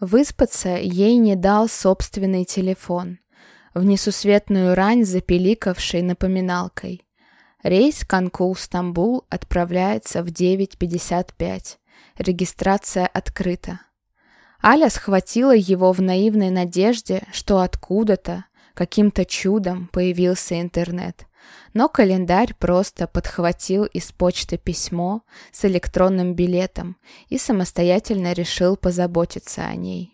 Выспаться ей не дал собственный телефон, в несусветную рань запеликавший напоминалкой. Рейс Канкул-Стамбул отправляется в 9.55. Регистрация открыта. Аля схватила его в наивной надежде, что откуда-то, каким-то чудом появился интернет. Но календарь просто подхватил из почты письмо с электронным билетом и самостоятельно решил позаботиться о ней.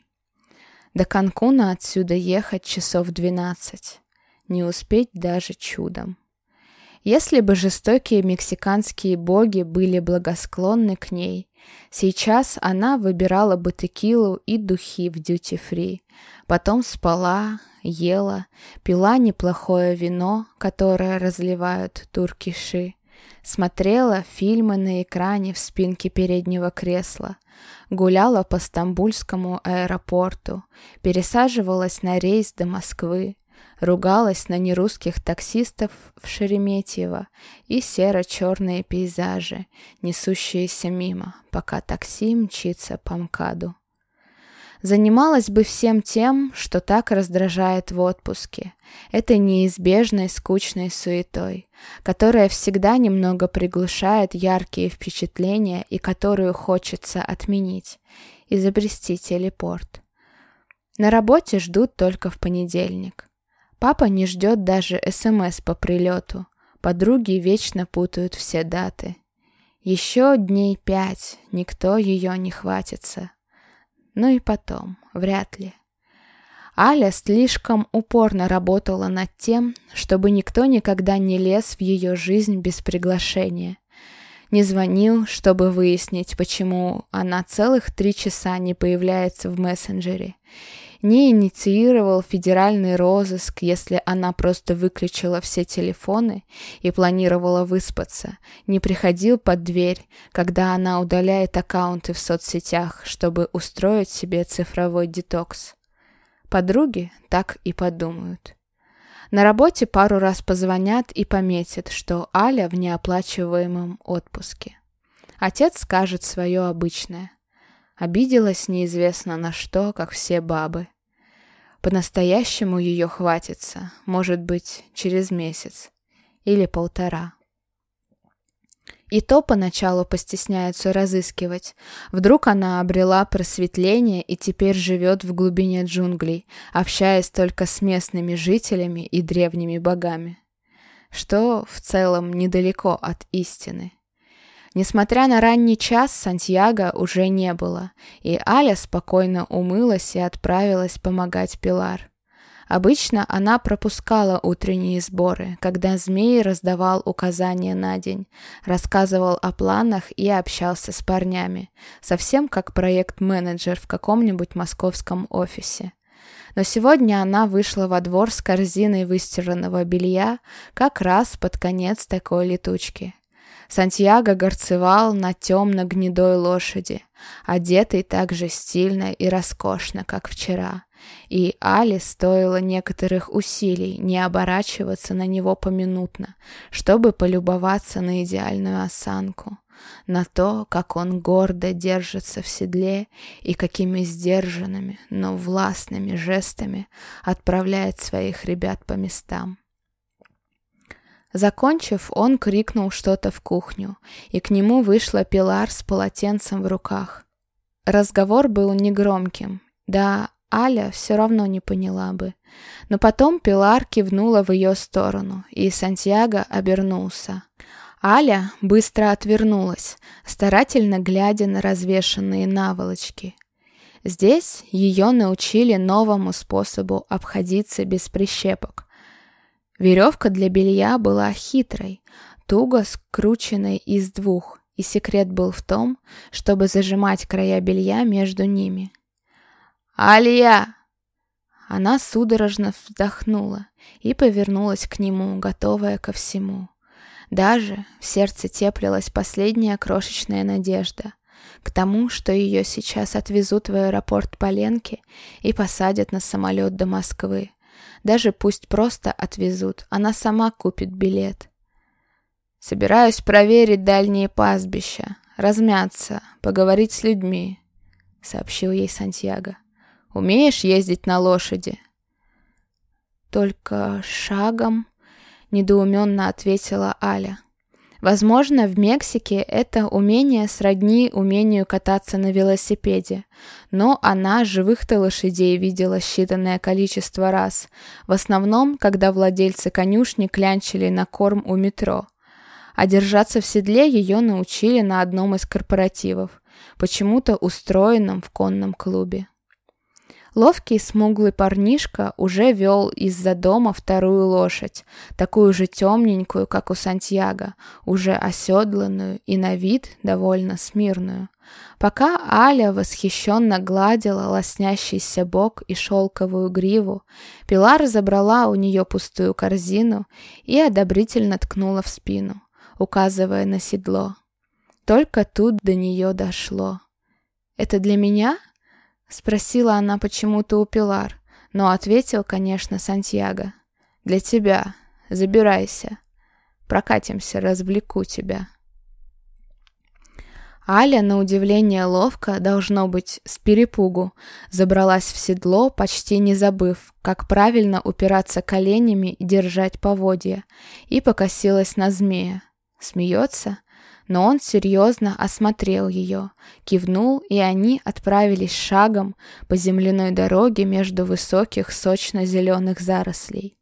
До Канкуна отсюда ехать часов двенадцать. Не успеть даже чудом. Если бы жестокие мексиканские боги были благосклонны к ней, сейчас она выбирала бы текилу и духи в дьюти-фри, потом спала, ела, пила неплохое вино, которое разливают туркиши, смотрела фильмы на экране в спинке переднего кресла, гуляла по стамбульскому аэропорту, пересаживалась на рейс до Москвы, ругалась на нерусских таксистов в Шереметьево и серо-черные пейзажи, несущиеся мимо, пока такси мчится по МКАДу. Занималась бы всем тем, что так раздражает в отпуске, этой неизбежной скучной суетой, которая всегда немного приглушает яркие впечатления и которую хочется отменить, изобрести телепорт. На работе ждут только в понедельник. Папа не ждет даже СМС по прилету. Подруги вечно путают все даты. Еще дней пять, никто ее не хватится. Ну и потом, вряд ли. Аля слишком упорно работала над тем, чтобы никто никогда не лез в ее жизнь без приглашения. Не звонил, чтобы выяснить, почему она целых три часа не появляется в мессенджере не инициировал федеральный розыск, если она просто выключила все телефоны и планировала выспаться, не приходил под дверь, когда она удаляет аккаунты в соцсетях, чтобы устроить себе цифровой детокс. Подруги так и подумают. На работе пару раз позвонят и пометят, что Аля в неоплачиваемом отпуске. Отец скажет свое обычное. Обиделась неизвестно на что, как все бабы. По-настоящему ее хватится, может быть, через месяц или полтора. И то поначалу постесняются разыскивать. Вдруг она обрела просветление и теперь живет в глубине джунглей, общаясь только с местными жителями и древними богами. Что в целом недалеко от истины. Несмотря на ранний час, Сантьяго уже не было, и Аля спокойно умылась и отправилась помогать Пилар. Обычно она пропускала утренние сборы, когда Змей раздавал указания на день, рассказывал о планах и общался с парнями, совсем как проект-менеджер в каком-нибудь московском офисе. Но сегодня она вышла во двор с корзиной выстиранного белья как раз под конец такой летучки. Сантьяго горцевал на темно-гнедой лошади, одетый так же стильно и роскошно, как вчера. И Али стоило некоторых усилий не оборачиваться на него поминутно, чтобы полюбоваться на идеальную осанку, на то, как он гордо держится в седле и какими сдержанными, но властными жестами отправляет своих ребят по местам. Закончив, он крикнул что-то в кухню, и к нему вышла Пилар с полотенцем в руках. Разговор был негромким, да Аля все равно не поняла бы. Но потом Пилар кивнула в ее сторону, и Сантьяго обернулся. Аля быстро отвернулась, старательно глядя на развешанные наволочки. Здесь ее научили новому способу обходиться без прищепок. Веревка для белья была хитрой, туго скрученной из двух, и секрет был в том, чтобы зажимать края белья между ними. «Алия!» Она судорожно вздохнула и повернулась к нему, готовая ко всему. Даже в сердце теплилась последняя крошечная надежда к тому, что ее сейчас отвезут в аэропорт Поленки и посадят на самолет до Москвы, даже пусть просто отвезут, она сама купит билет. Собираюсь проверить дальние пастбища, размяться, поговорить с людьми, сообщил ей Сантьяго. Умеешь ездить на лошади?» «Только шагом», — недоуменно ответила Аля. Возможно, в Мексике это умение сродни умению кататься на велосипеде, но она живых-то лошадей видела считанное количество раз, в основном, когда владельцы конюшни клянчили на корм у метро. А держаться в седле ее научили на одном из корпоративов, почему-то устроенном в конном клубе. Ловкий смуглый парнишка уже вел из-за дома вторую лошадь, такую же темненькую, как у Сантьяго, уже оседланную и на вид довольно смирную. Пока Аля восхищенно гладила лоснящийся бок и шелковую гриву, Пилар забрала у нее пустую корзину и одобрительно ткнула в спину, указывая на седло. Только тут до нее дошло. «Это для меня?» Спросила она почему-то у Пилар, но ответил, конечно, Сантьяго. «Для тебя. Забирайся. Прокатимся, развлеку тебя». Аля, на удивление ловко, должно быть, с перепугу, забралась в седло, почти не забыв, как правильно упираться коленями и держать поводья, и покосилась на змея. Смеется? Но он серьезно осмотрел ее, кивнул, и они отправились шагом по земляной дороге между высоких сочно-зеленых зарослей.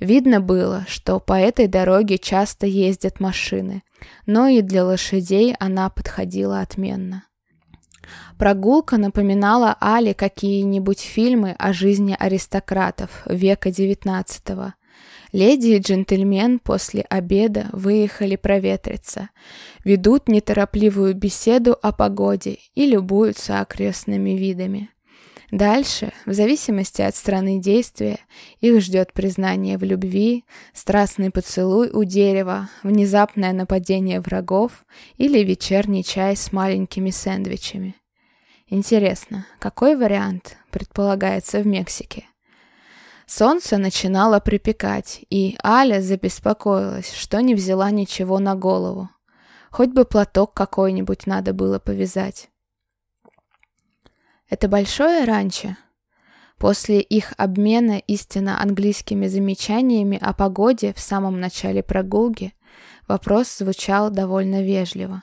Видно было, что по этой дороге часто ездят машины, но и для лошадей она подходила отменно. Прогулка напоминала Але какие-нибудь фильмы о жизни аристократов века XIX. Леди и джентльмен после обеда выехали проветриться, ведут неторопливую беседу о погоде и любуются окрестными видами. Дальше, в зависимости от страны действия, их ждет признание в любви, страстный поцелуй у дерева, внезапное нападение врагов или вечерний чай с маленькими сэндвичами. Интересно, какой вариант предполагается в Мексике? Солнце начинало припекать, и Аля забеспокоилась, что не взяла ничего на голову. Хоть бы платок какой-нибудь надо было повязать. Это большое ранчо? После их обмена истинно английскими замечаниями о погоде в самом начале прогулки вопрос звучал довольно вежливо.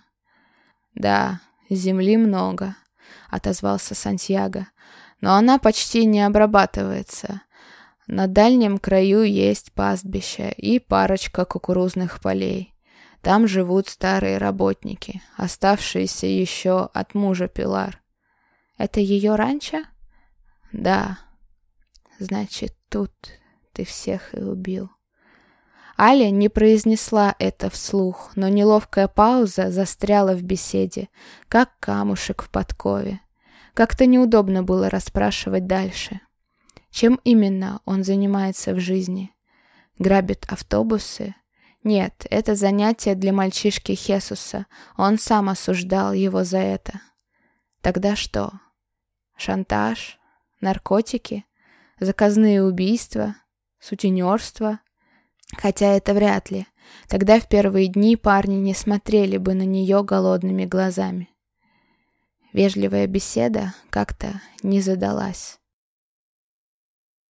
«Да, земли много», — отозвался Сантьяго, «но она почти не обрабатывается. На дальнем краю есть пастбище и парочка кукурузных полей. Там живут старые работники, оставшиеся еще от мужа Пилар. Это ее ранчо? Да. Значит, тут ты всех и убил. Аля не произнесла это вслух, но неловкая пауза застряла в беседе, как камушек в подкове. Как-то неудобно было расспрашивать дальше. Чем именно он занимается в жизни? Грабит автобусы? Нет, это занятие для мальчишки Хесуса. Он сам осуждал его за это. Тогда что? Шантаж? Наркотики? Заказные убийства? Сутенерство? Хотя это вряд ли. Тогда в первые дни парни не смотрели бы на нее голодными глазами. Вежливая беседа как-то не задалась.